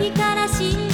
日から信じ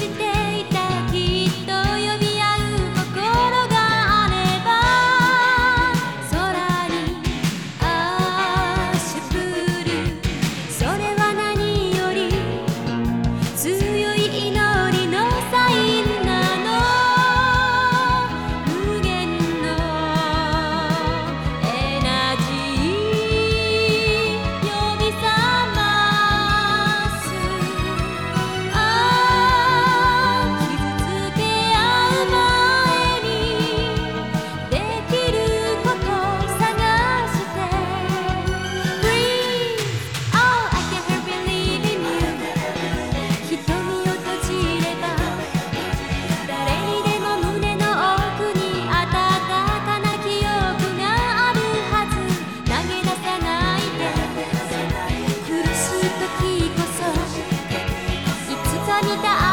見た